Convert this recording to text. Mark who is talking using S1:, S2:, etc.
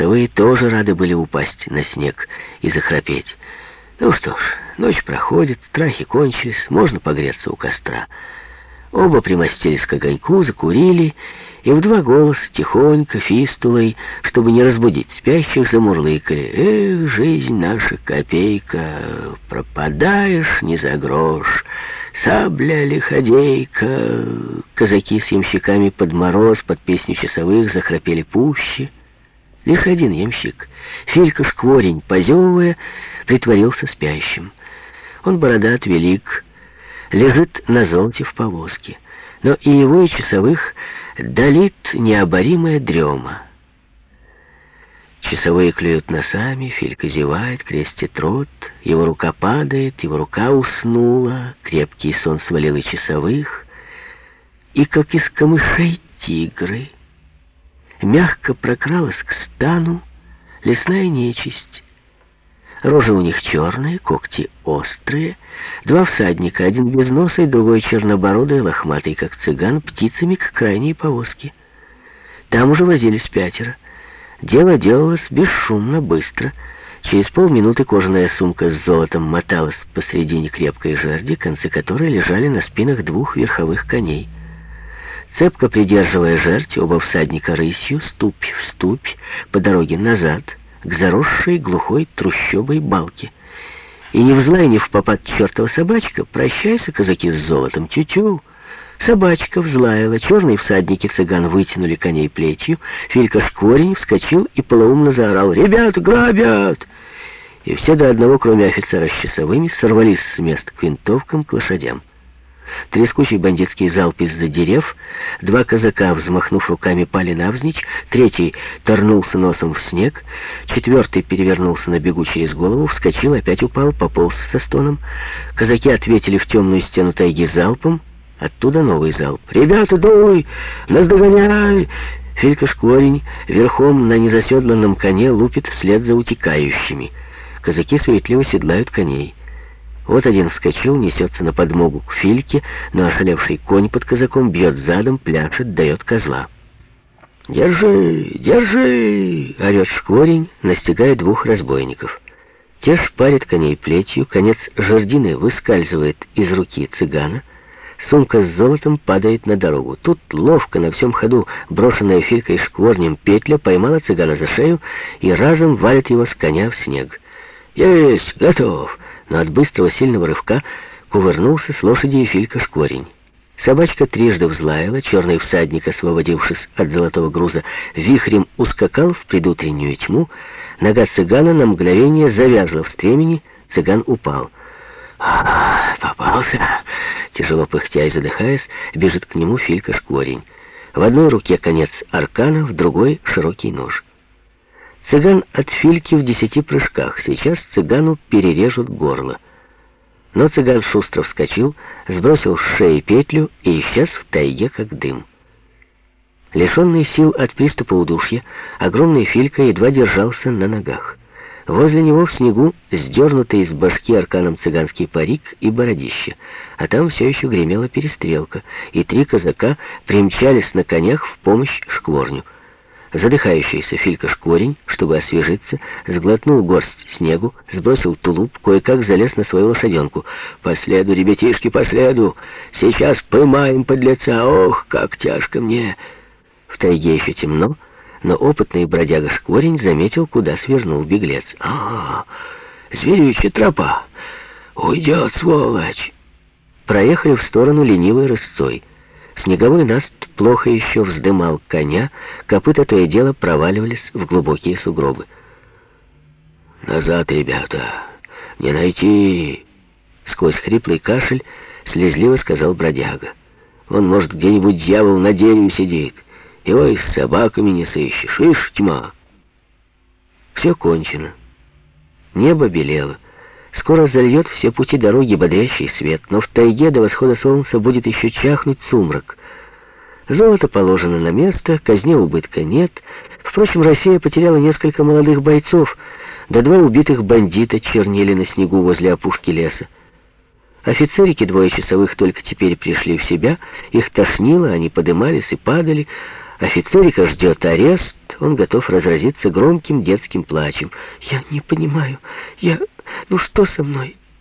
S1: часовые тоже рады были упасть на снег и захрапеть. Ну что ж, ночь проходит, страхи кончились, можно погреться у костра. Оба примостились к огоньку, закурили, и в два голоса, тихонько, фистулой, чтобы не разбудить спящих, замурлыкали. «Эх, жизнь наша копейка, пропадаешь не за грош, сабля лиходейка». Казаки с ямщиками под мороз, под песню часовых захрапели пуще. Лишь один ямщик, Филька Шкворень, позевывая, притворился спящим. Он бородат, велик, лежит на золоте в повозке. Но и его, и часовых долит необоримая дрема. Часовые клюют носами, Филька зевает, крестит рот, его рука падает, его рука уснула, крепкий сон свалил и часовых, и, как из камышей тигры, мягко прокралась к стану лесная нечисть, Рожи у них черные, когти острые. Два всадника, один без носа и другой чернобородый, лохматый, как цыган, птицами к крайней повозке. Там уже возились пятеро. Дело делалось бесшумно, быстро. Через полминуты кожаная сумка с золотом моталась посредине крепкой жерди, концы которой лежали на спинах двух верховых коней. Цепко придерживая жерть, оба всадника рысью, ступь в ступь, по дороге назад — к заросшей глухой трущобой балке. И не взлай, ни в попад чертова собачка, прощайся, казаки с золотом, тю-тю. Собачка взлаяла, черные всадники цыган вытянули коней плетью, Филька Шкворень вскочил и полоумно заорал «Ребят, грабят!» И все до одного, кроме офицера с часовыми, сорвались с мест к винтовкам, к лошадям. Трескучий бандитский залп из-за дерев, два казака, взмахнув руками, пали навзничь, третий торнулся носом в снег, четвертый перевернулся на бегу через голову, вскочил, опять упал, пополз со стоном. Казаки ответили в темную стену тайги залпом, оттуда новый залп. «Ребята, дуй! Нас догоняй!» Филька Шкворень верхом на незаседланном коне лупит вслед за утекающими. Казаки суетливо седлают коней. Вот один вскочил, несется на подмогу к Фильке, но ошалевший конь под казаком бьет задом, пляшет, дает козла. «Держи, держи!» — орет шкворень, настигая двух разбойников. Те шпарят коней плетью, конец жердины выскальзывает из руки цыгана, сумка с золотом падает на дорогу. Тут ловко на всем ходу брошенная Филькой шкворнем петля поймала цыгана за шею и разом валит его с коня в снег. «Есть, готов!» Но от быстрого сильного рывка кувырнулся с лошади Филька Шкворень. Собачка трижды взлаяла, черный всадник, освободившись от золотого груза, вихрем ускакал в предутреннюю тьму, нога цыгана на мгновение завязла в стремени, цыган упал. «А, попался!» Тяжело пыхтя и задыхаясь, бежит к нему Филька Шкворень. В одной руке конец аркана, в другой — широкий нож. Цыган от Фильки в десяти прыжках. Сейчас цыгану перережут горло. Но цыган шустро вскочил, сбросил с шеи петлю и исчез в тайге, как дым. Лишенный сил от приступа удушья, огромный Филька едва держался на ногах. Возле него в снегу сдернутый из башки арканом цыганский парик и бородище, а там все еще гремела перестрелка, и три казака примчались на конях в помощь шкворню. Задыхающийся Филька Шкворень, чтобы освежиться, сглотнул горсть снегу, сбросил тулуп, кое-как залез на свою лошаденку. «По следу, ребятишки, по следу! Сейчас поймаем подлеца! Ох, как тяжко мне!» В тайге еще темно, но опытный бродяга Шкворень заметил, куда свернул беглец. «А, зверючая тропа! Уйдет, сволочь!» Проехали в сторону ленивой рысцой. Снеговой наст плохо еще вздымал коня, копыта то и дело проваливались в глубокие сугробы. «Назад, ребята! Не найти!» Сквозь хриплый кашель слезливо сказал бродяга. «Он, может, где-нибудь дьявол на дереве сидит. Его и с собаками не сыщешь. Ишь, тьма!» Все кончено. Небо белело. Скоро зальет все пути дороги бодрящий свет, но в тайге до восхода солнца будет еще чахнуть сумрак. Золото положено на место, казне убытка нет. Впрочем, Россия потеряла несколько молодых бойцов, да два убитых бандита чернели на снегу возле опушки леса. Офицерики двое часовых только теперь пришли в себя, их тошнило, они подымались и падали. Офицерика ждет арест, он готов разразиться громким детским плачем. «Я не понимаю. Я... Ну что со мной?